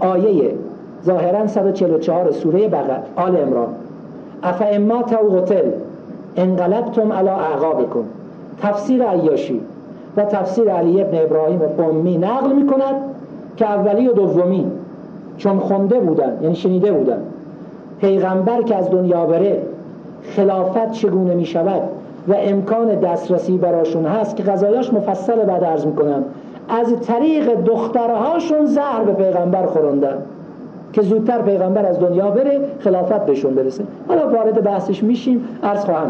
آیه ظاهرا 144 سوره بقر آل امران اف اما او قتل انقلبتم علی اعقابکم. تفسیر عیاشی و تفسیر علی ابن ابراهیم قمی نقل می کند که اولی و دومی چون خونده بودن یعنی شنیده بودن. پیغمبر که از دنیا بره خلافت چگونه می شود و امکان دسترسی براشون هست که غذایاش مفصل بعد عرض می‌کنم. از طریق دخترهاشون زهر به پیغمبر خوروندن. که زودتر پیغمبر از دنیا بره خلافت بهشون برسه. حالا وارد بحثش میشیم عرض خواهم